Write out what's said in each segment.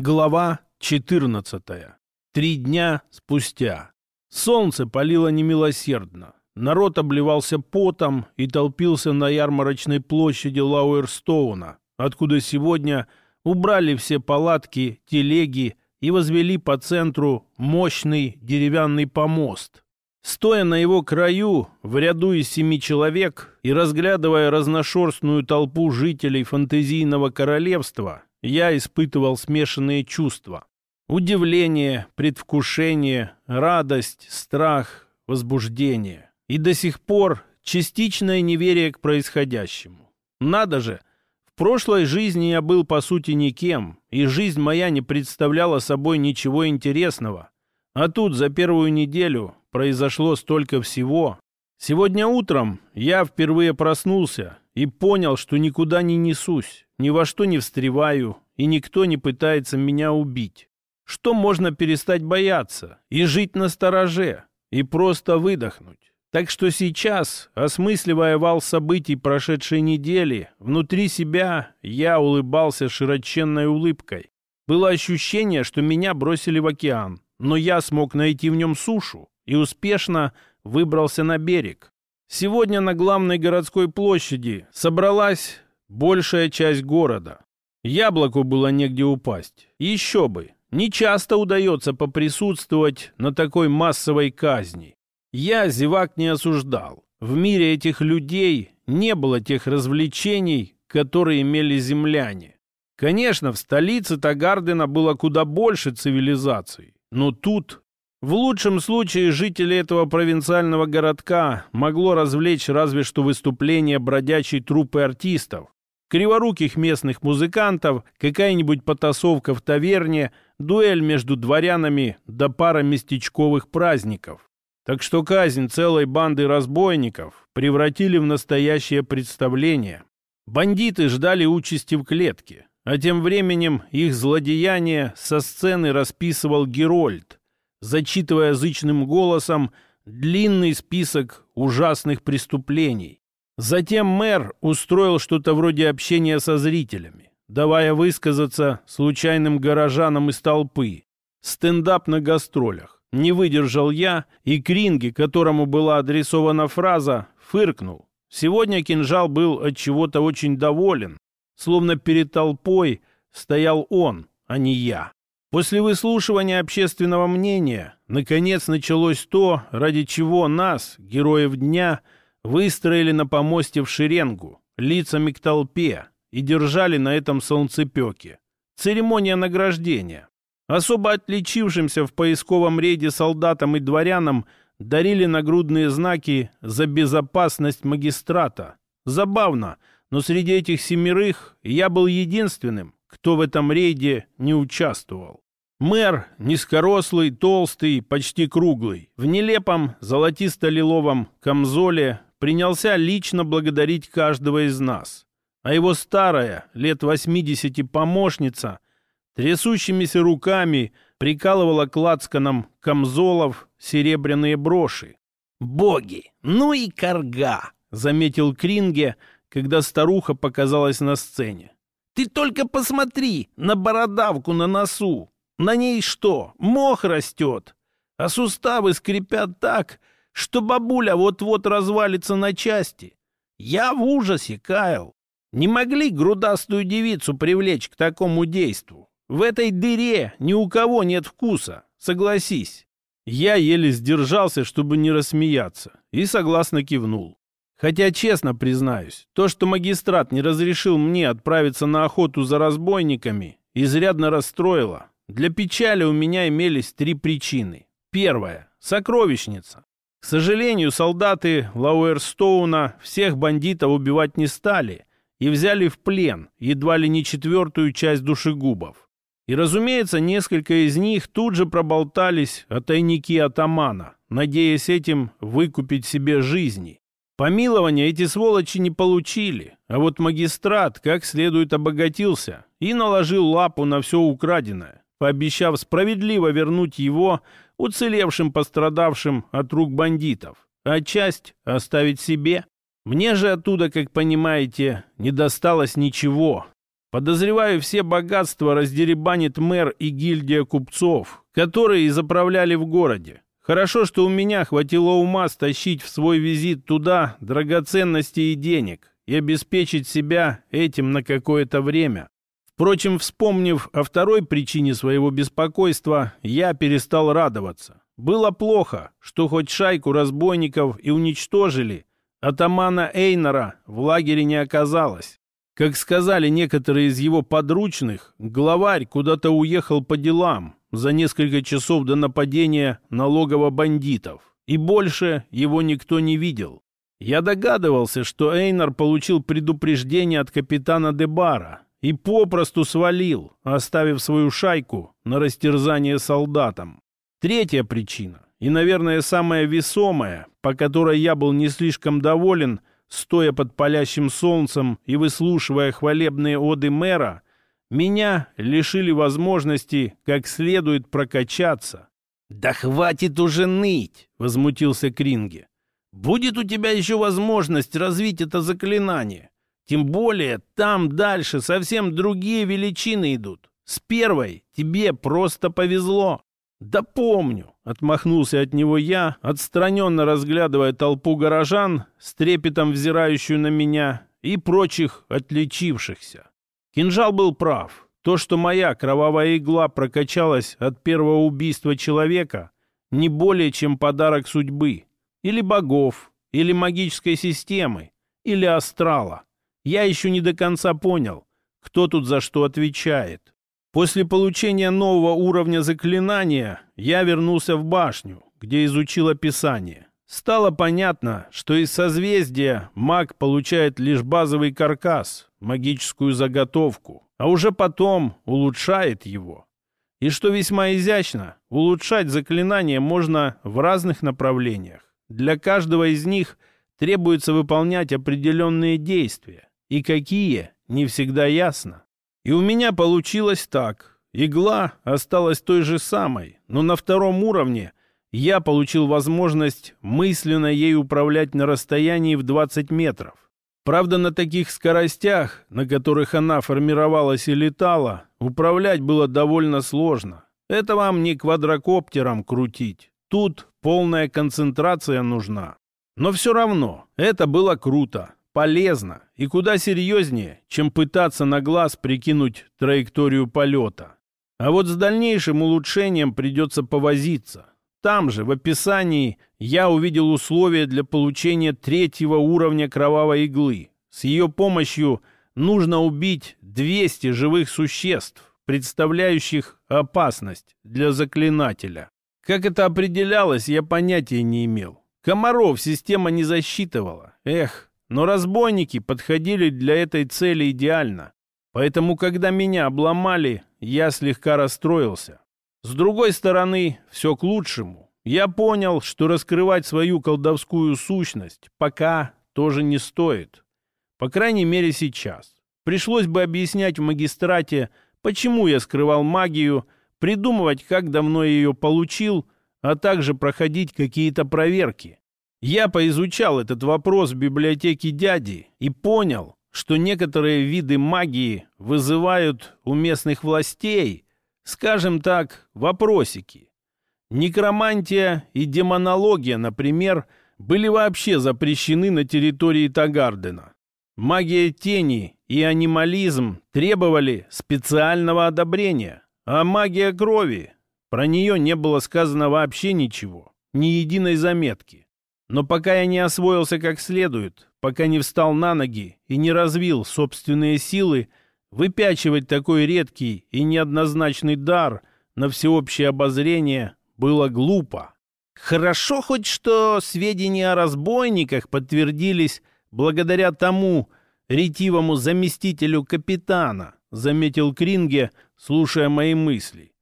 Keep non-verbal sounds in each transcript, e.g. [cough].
Глава 14. Три дня спустя. Солнце палило немилосердно. Народ обливался потом и толпился на ярмарочной площади Лауэрстоуна, откуда сегодня убрали все палатки, телеги и возвели по центру мощный деревянный помост. Стоя на его краю, в ряду из семи человек и разглядывая разношерстную толпу жителей фантазийного королевства, я испытывал смешанные чувства. Удивление, предвкушение, радость, страх, возбуждение. И до сих пор частичное неверие к происходящему. Надо же, в прошлой жизни я был по сути никем, и жизнь моя не представляла собой ничего интересного. А тут за первую неделю произошло столько всего. Сегодня утром я впервые проснулся и понял, что никуда не несусь ни во что не встреваю, и никто не пытается меня убить. Что можно перестать бояться и жить на стороже, и просто выдохнуть? Так что сейчас, осмысливая вал событий прошедшей недели, внутри себя я улыбался широченной улыбкой. Было ощущение, что меня бросили в океан, но я смог найти в нем сушу и успешно выбрался на берег. Сегодня на главной городской площади собралась большая часть города. Яблоку было негде упасть. Еще бы. Не часто удается поприсутствовать на такой массовой казни. Я зевак не осуждал. В мире этих людей не было тех развлечений, которые имели земляне. Конечно, в столице Тагардена было куда больше цивилизаций, но тут, в лучшем случае, жители этого провинциального городка могло развлечь разве что выступление бродячей труппы артистов, криворуких местных музыкантов, какая-нибудь потасовка в таверне, дуэль между дворянами да пара местечковых праздников. Так что казнь целой банды разбойников превратили в настоящее представление. Бандиты ждали участи в клетке, а тем временем их злодеяние со сцены расписывал Герольд, зачитывая язычным голосом длинный список ужасных преступлений, Затем мэр устроил что-то вроде общения со зрителями, давая высказаться случайным горожанам из толпы. Стендап на гастролях. Не выдержал я, и Кринги, которому была адресована фраза, фыркнул. Сегодня кинжал был от чего-то очень доволен, словно перед толпой стоял он, а не я. После выслушивания общественного мнения, наконец началось то, ради чего нас, героев дня, выстроили на помосте в шеренгу, лицами к толпе и держали на этом солнцепеке. Церемония награждения. Особо отличившимся в поисковом рейде солдатам и дворянам дарили нагрудные знаки за безопасность магистрата. Забавно, но среди этих семерых я был единственным, кто в этом рейде не участвовал. Мэр, низкорослый, толстый, почти круглый, в нелепом золотисто-лиловом камзоле принялся лично благодарить каждого из нас. А его старая, лет 80 помощница, трясущимися руками прикалывала к лацканам камзолов серебряные броши. «Боги! Ну и корга!» — заметил Кринге, когда старуха показалась на сцене. «Ты только посмотри на бородавку на носу! На ней что, мох растет? А суставы скрипят так, что бабуля вот-вот развалится на части. Я в ужасе, Кайл. Не могли грудастую девицу привлечь к такому действу. В этой дыре ни у кого нет вкуса, согласись. Я еле сдержался, чтобы не рассмеяться, и согласно кивнул. Хотя, честно признаюсь, то, что магистрат не разрешил мне отправиться на охоту за разбойниками, изрядно расстроило. Для печали у меня имелись три причины. Первая — сокровищница. К сожалению, солдаты Лауэрстоуна всех бандитов убивать не стали и взяли в плен едва ли не четвертую часть душегубов. И, разумеется, несколько из них тут же проболтались о тайнике атамана, надеясь этим выкупить себе жизни. Помилования эти сволочи не получили, а вот магистрат как следует обогатился и наложил лапу на все украденное, пообещав справедливо вернуть его уцелевшим пострадавшим от рук бандитов, а часть оставить себе. Мне же оттуда, как понимаете, не досталось ничего. Подозреваю, все богатства раздеребанит мэр и гильдия купцов, которые и заправляли в городе. Хорошо, что у меня хватило ума стащить в свой визит туда драгоценности и денег и обеспечить себя этим на какое-то время. Впрочем, вспомнив о второй причине своего беспокойства, я перестал радоваться. Было плохо, что хоть шайку разбойников и уничтожили, атамана Эйнора в лагере не оказалось. Как сказали некоторые из его подручных, главарь куда-то уехал по делам за несколько часов до нападения налогово бандитов, и больше его никто не видел. Я догадывался, что Эйнар получил предупреждение от капитана Дебара и попросту свалил, оставив свою шайку на растерзание солдатам. Третья причина, и, наверное, самая весомая, по которой я был не слишком доволен – стоя под палящим солнцем и выслушивая хвалебные оды мэра, меня лишили возможности как следует прокачаться. «Да хватит уже ныть!» — возмутился Кринге. «Будет у тебя еще возможность развить это заклинание. Тем более там дальше совсем другие величины идут. С первой тебе просто повезло». «Да помню», — отмахнулся от него я, отстраненно разглядывая толпу горожан, с трепетом взирающую на меня и прочих отличившихся. Кинжал был прав. То, что моя кровавая игла прокачалась от первого убийства человека, не более чем подарок судьбы, или богов, или магической системы, или астрала. Я еще не до конца понял, кто тут за что отвечает. После получения нового уровня заклинания я вернулся в башню, где изучил описание. Стало понятно, что из созвездия маг получает лишь базовый каркас, магическую заготовку, а уже потом улучшает его. И что весьма изящно, улучшать заклинание можно в разных направлениях. Для каждого из них требуется выполнять определенные действия. И какие, не всегда ясно. И у меня получилось так. Игла осталась той же самой, но на втором уровне я получил возможность мысленно ей управлять на расстоянии в 20 метров. Правда, на таких скоростях, на которых она формировалась и летала, управлять было довольно сложно. Это вам не квадрокоптером крутить. Тут полная концентрация нужна. Но все равно, это было круто полезно и куда серьезнее, чем пытаться на глаз прикинуть траекторию полета. А вот с дальнейшим улучшением придется повозиться. Там же, в описании, я увидел условия для получения третьего уровня кровавой иглы. С ее помощью нужно убить 200 живых существ, представляющих опасность для заклинателя. Как это определялось, я понятия не имел. Комаров система не засчитывала. Эх, но разбойники подходили для этой цели идеально. Поэтому, когда меня обломали, я слегка расстроился. С другой стороны, все к лучшему. Я понял, что раскрывать свою колдовскую сущность пока тоже не стоит. По крайней мере, сейчас. Пришлось бы объяснять в магистрате, почему я скрывал магию, придумывать, как давно я ее получил, а также проходить какие-то проверки. Я поизучал этот вопрос в библиотеке дяди и понял, что некоторые виды магии вызывают у местных властей, скажем так, вопросики. Некромантия и демонология, например, были вообще запрещены на территории Тагардена. Магия тени и анимализм требовали специального одобрения, а магия крови, про нее не было сказано вообще ничего, ни единой заметки. Но пока я не освоился как следует, пока не встал на ноги и не развил собственные силы, выпячивать такой редкий и неоднозначный дар на всеобщее обозрение было глупо. Хорошо хоть что сведения о разбойниках подтвердились благодаря тому ретивому заместителю капитана, заметил Кринге, слушая мои мысли.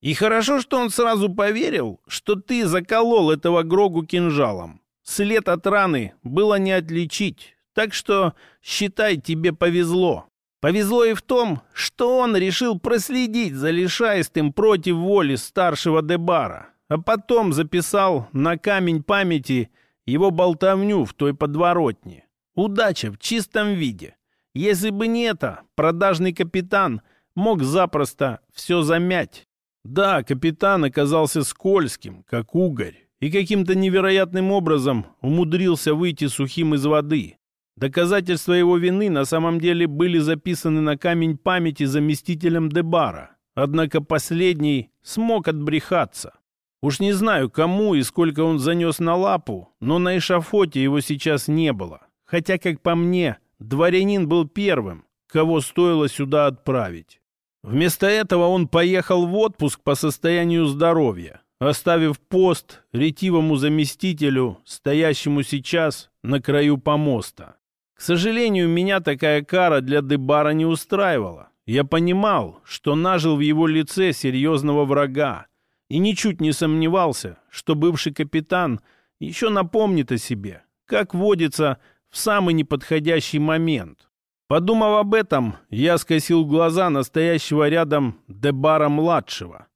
И хорошо, что он сразу поверил, что ты заколол этого Грогу кинжалом. След от раны было не отличить, так что, считай, тебе повезло. Повезло и в том, что он решил проследить за лишайстым против воли старшего Дебара, а потом записал на камень памяти его болтовню в той подворотне. Удача в чистом виде. Если бы не это, продажный капитан мог запросто все замять. Да, капитан оказался скользким, как угорь, и каким-то невероятным образом умудрился выйти сухим из воды. Доказательства его вины на самом деле были записаны на камень памяти заместителем Дебара, однако последний смог отбрехаться. Уж не знаю, кому и сколько он занес на лапу, но на эшафоте его сейчас не было. Хотя, как по мне, дворянин был первым, кого стоило сюда отправить. Вместо этого он поехал в отпуск по состоянию здоровья, оставив пост ретивому заместителю, стоящему сейчас на краю помоста. К сожалению, меня такая кара для Дебара не устраивала. Я понимал, что нажил в его лице серьезного врага, и ничуть не сомневался, что бывший капитан еще напомнит о себе, как водится в самый неподходящий момент. Подумав об этом, я скосил глаза настоящего рядом Дебара-младшего.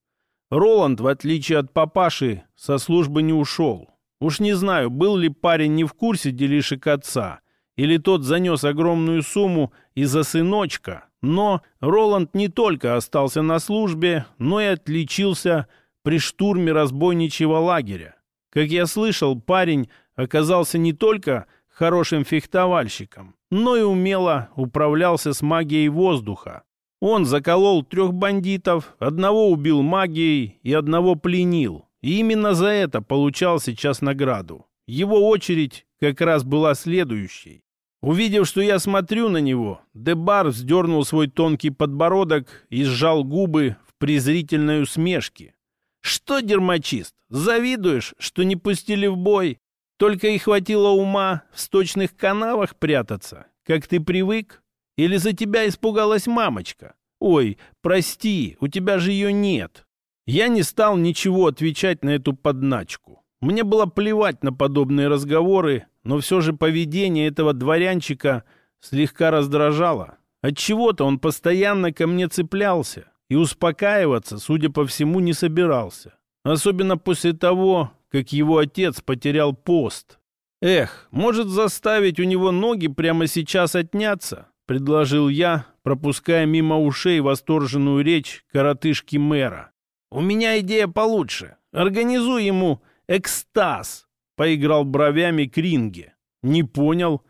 Роланд, в отличие от папаши, со службы не ушел. Уж не знаю, был ли парень не в курсе делишек отца, или тот занес огромную сумму из-за сыночка, но Роланд не только остался на службе, но и отличился при штурме разбойничьего лагеря. Как я слышал, парень оказался не только хорошим фехтовальщиком, но и умело управлялся с магией воздуха. Он заколол трех бандитов, одного убил магией и одного пленил. И именно за это получал сейчас награду. Его очередь как раз была следующей. Увидев, что я смотрю на него, Дебар вздернул свой тонкий подбородок и сжал губы в презрительной усмешке. «Что, дермачист, завидуешь, что не пустили в бой? Только и хватило ума в сточных канавах прятаться, как ты привык? Или за тебя испугалась мамочка? Ой, прости, у тебя же ее нет. Я не стал ничего отвечать на эту подначку. Мне было плевать на подобные разговоры, но все же поведение этого дворянчика слегка раздражало. Отчего-то он постоянно ко мне цеплялся и успокаиваться, судя по всему, не собирался. Особенно после того, как его отец потерял пост. «Эх, может заставить у него ноги прямо сейчас отняться?» — предложил я, пропуская мимо ушей восторженную речь коротышки мэра. «У меня идея получше. Организуй ему экстаз!» — поиграл бровями Кринге. «Не понял».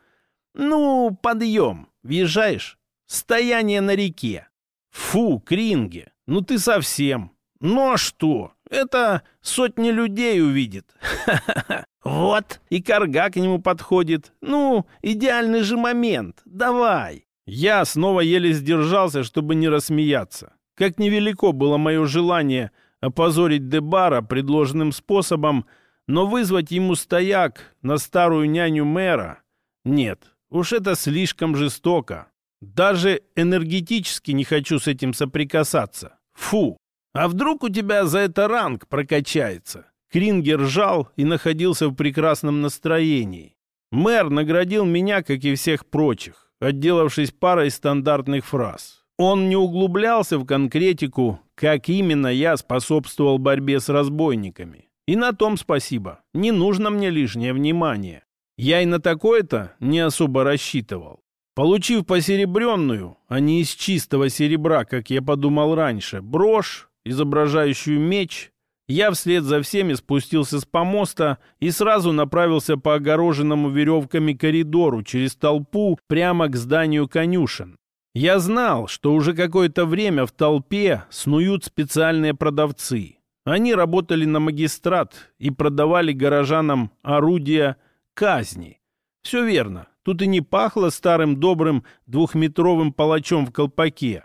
«Ну, подъем. Въезжаешь? Стояние на реке». «Фу, Кринге, ну ты совсем. Ну а что? Это сотни людей увидит. [laughs] Вот, и корга к нему подходит. Ну, идеальный же момент. Давай. Я снова еле сдержался, чтобы не рассмеяться. Как невелико было мое желание опозорить Дебара предложенным способом, но вызвать ему стояк на старую няню мэра... Нет, уж это слишком жестоко. Даже энергетически не хочу с этим соприкасаться. Фу! А вдруг у тебя за это ранг прокачается? Крингер ржал и находился в прекрасном настроении. Мэр наградил меня, как и всех прочих, отделавшись парой стандартных фраз. Он не углублялся в конкретику, как именно я способствовал борьбе с разбойниками. И на том спасибо. Не нужно мне лишнее внимание. Я и на такое-то не особо рассчитывал. Получив посеребренную, а не из чистого серебра, как я подумал раньше, брошь, изображающую меч, я вслед за всеми спустился с помоста и сразу направился по огороженному веревками коридору через толпу прямо к зданию конюшен. Я знал, что уже какое-то время в толпе снуют специальные продавцы. Они работали на магистрат и продавали горожанам орудия казни. Все верно, тут и не пахло старым добрым двухметровым палачом в колпаке,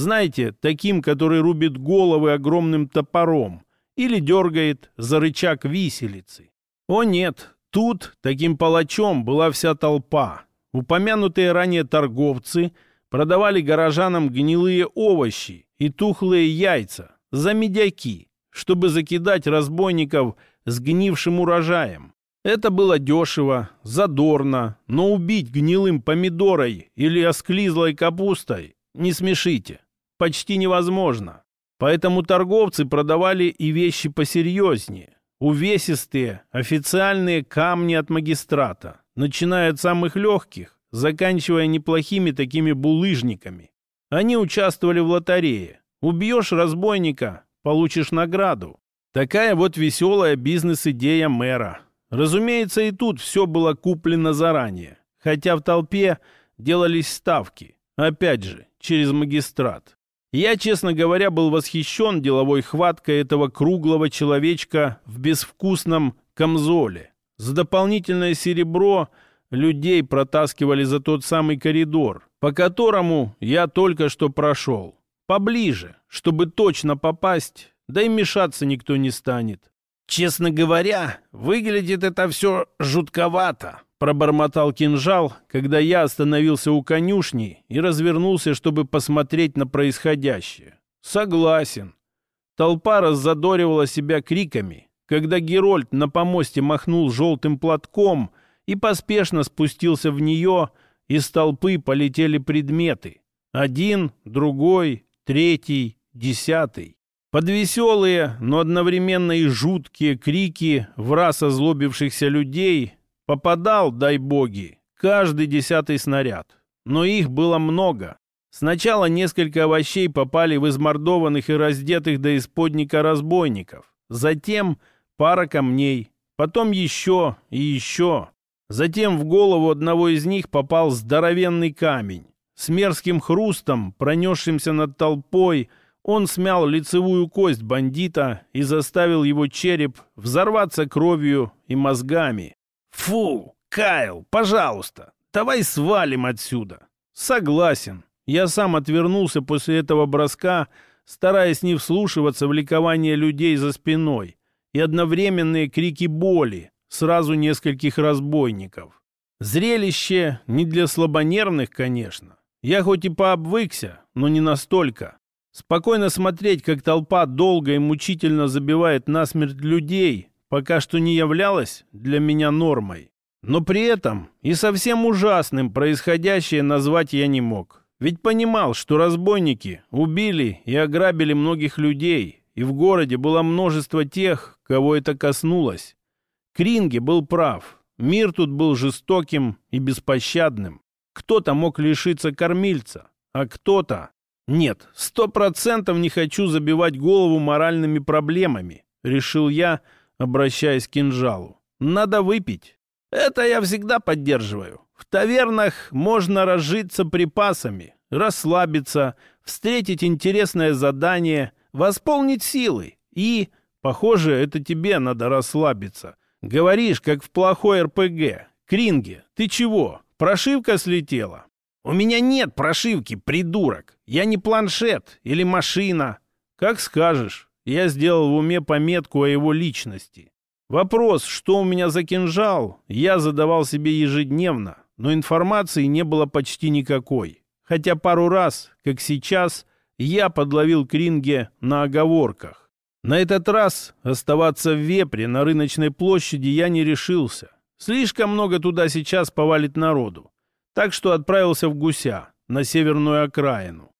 знаете, таким, который рубит головы огромным топором или дергает за рычаг виселицы. О нет, тут таким палачом была вся толпа. Упомянутые ранее торговцы продавали горожанам гнилые овощи и тухлые яйца за медяки, чтобы закидать разбойников сгнившим урожаем. Это было дешево, задорно, но убить гнилым помидорой или осклизлой капустой не смешите почти невозможно. Поэтому торговцы продавали и вещи посерьезнее. Увесистые, официальные камни от магистрата, начиная от самых легких, заканчивая неплохими такими булыжниками. Они участвовали в лотерее. Убьешь разбойника, получишь награду. Такая вот веселая бизнес-идея мэра. Разумеется, и тут все было куплено заранее. Хотя в толпе делались ставки. Опять же, через магистрат. Я, честно говоря, был восхищен деловой хваткой этого круглого человечка в безвкусном камзоле. За дополнительное серебро людей протаскивали за тот самый коридор, по которому я только что прошел. Поближе, чтобы точно попасть, да и мешаться никто не станет. «Честно говоря, выглядит это все жутковато», пробормотал кинжал, когда я остановился у конюшни и развернулся, чтобы посмотреть на происходящее. Согласен. Толпа раззадоривала себя криками, когда Герольд на помосте махнул желтым платком и поспешно спустился в нее, из толпы полетели предметы. Один, другой, третий, десятый. Под веселые, но одновременно и жуткие крики в раз озлобившихся людей Попадал, дай боги, каждый десятый снаряд. Но их было много. Сначала несколько овощей попали в измордованных и раздетых до исподника разбойников. Затем пара камней. Потом еще и еще. Затем в голову одного из них попал здоровенный камень. С мерзким хрустом, пронесшимся над толпой, он смял лицевую кость бандита и заставил его череп взорваться кровью и мозгами. «Фу, Кайл, пожалуйста, давай свалим отсюда». «Согласен». Я сам отвернулся после этого броска, стараясь не вслушиваться в ликование людей за спиной и одновременные крики боли сразу нескольких разбойников. Зрелище не для слабонервных, конечно. Я хоть и пообвыкся, но не настолько. Спокойно смотреть, как толпа долго и мучительно забивает насмерть людей, пока что не являлось для меня нормой. Но при этом и совсем ужасным происходящее назвать я не мог. Ведь понимал, что разбойники убили и ограбили многих людей, и в городе было множество тех, кого это коснулось. Кринге был прав. Мир тут был жестоким и беспощадным. Кто-то мог лишиться кормильца, а кто-то... Нет, сто процентов не хочу забивать голову моральными проблемами, решил я, — обращаясь к кинжалу. «Надо выпить. Это я всегда поддерживаю. В тавернах можно разжиться припасами, расслабиться, встретить интересное задание, восполнить силы. И, похоже, это тебе надо расслабиться. Говоришь, как в плохой РПГ. Кринге, ты чего? Прошивка слетела?» «У меня нет прошивки, придурок. Я не планшет или машина». «Как скажешь». Я сделал в уме пометку о его личности. Вопрос, что у меня за кинжал, я задавал себе ежедневно, но информации не было почти никакой. Хотя пару раз, как сейчас, я подловил Кринге на оговорках. На этот раз оставаться в Вепре на рыночной площади я не решился. Слишком много туда сейчас повалит народу. Так что отправился в Гуся, на северную окраину.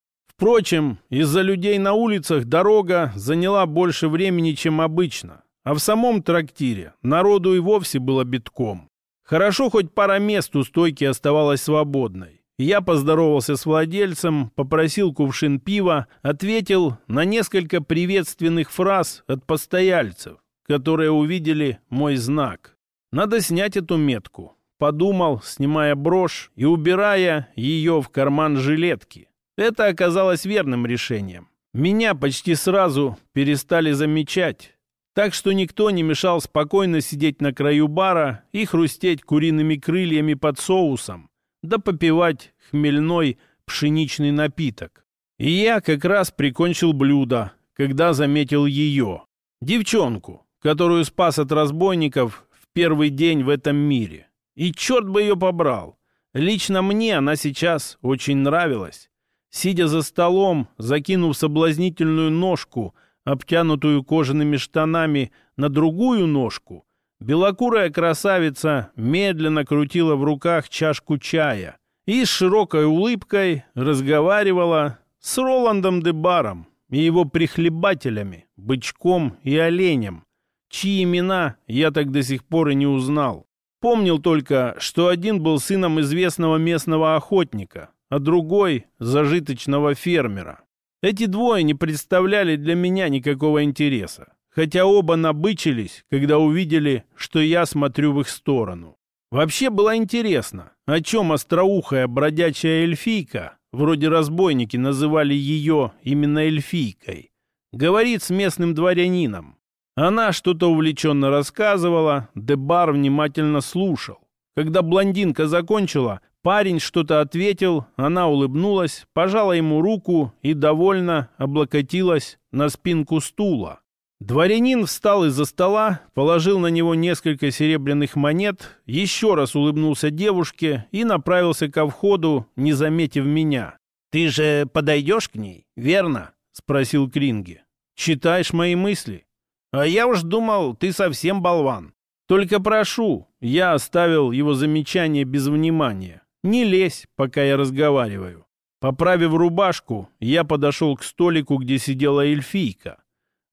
Впрочем, из-за людей на улицах дорога заняла больше времени, чем обычно. А в самом трактире народу и вовсе было битком. Хорошо, хоть пара мест у стойки оставалась свободной. Я поздоровался с владельцем, попросил кувшин пива, ответил на несколько приветственных фраз от постояльцев, которые увидели мой знак. Надо снять эту метку. Подумал, снимая брошь и убирая ее в карман жилетки. Это оказалось верным решением. Меня почти сразу перестали замечать, так что никто не мешал спокойно сидеть на краю бара и хрустеть куриными крыльями под соусом, да попивать хмельной пшеничный напиток. И я как раз прикончил блюдо, когда заметил ее, девчонку, которую спас от разбойников в первый день в этом мире. И черт бы ее побрал. Лично мне она сейчас очень нравилась. Сидя за столом, закинув соблазнительную ножку, обтянутую кожаными штанами, на другую ножку, белокурая красавица медленно крутила в руках чашку чая и с широкой улыбкой разговаривала с Роландом де Баром и его прихлебателями, бычком и оленем, чьи имена я так до сих пор и не узнал. Помнил только, что один был сыном известного местного охотника, а другой – зажиточного фермера. Эти двое не представляли для меня никакого интереса, хотя оба набычились, когда увидели, что я смотрю в их сторону. Вообще было интересно, о чем остроухая бродячая эльфийка, вроде разбойники называли ее именно эльфийкой, говорит с местным дворянином. Она что-то увлеченно рассказывала, Дебар внимательно слушал. Когда блондинка закончила, парень что-то ответил, она улыбнулась, пожала ему руку и довольно облокотилась на спинку стула. Дворянин встал из-за стола, положил на него несколько серебряных монет, еще раз улыбнулся девушке и направился ко входу, не заметив меня. «Ты же подойдешь к ней, верно?» — спросил Кринги. «Читаешь мои мысли?» «А я уж думал, ты совсем болван. Только прошу, я оставил его замечание без внимания. Не лезь, пока я разговариваю». Поправив рубашку, я подошел к столику, где сидела эльфийка.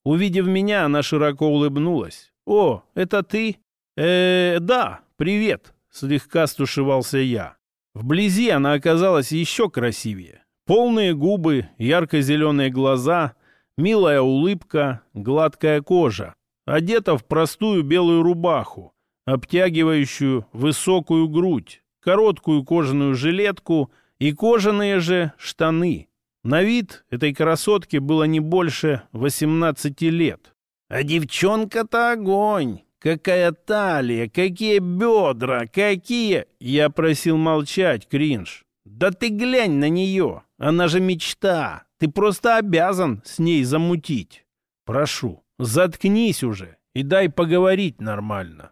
Увидев меня, она широко улыбнулась. «О, это ты?» э, да, привет», — слегка стушевался я. Вблизи она оказалась еще красивее. Полные губы, ярко-зеленые глаза, милая улыбка, гладкая кожа. Одета в простую белую рубаху, обтягивающую высокую грудь, короткую кожаную жилетку и кожаные же штаны. На вид этой красотке было не больше 18 лет. А девчонка-то огонь! Какая талия, какие бедра, какие... Я просил молчать, Кринж. Да ты глянь на нее, она же мечта. Ты просто обязан с ней замутить. Прошу, заткнись уже и дай поговорить нормально.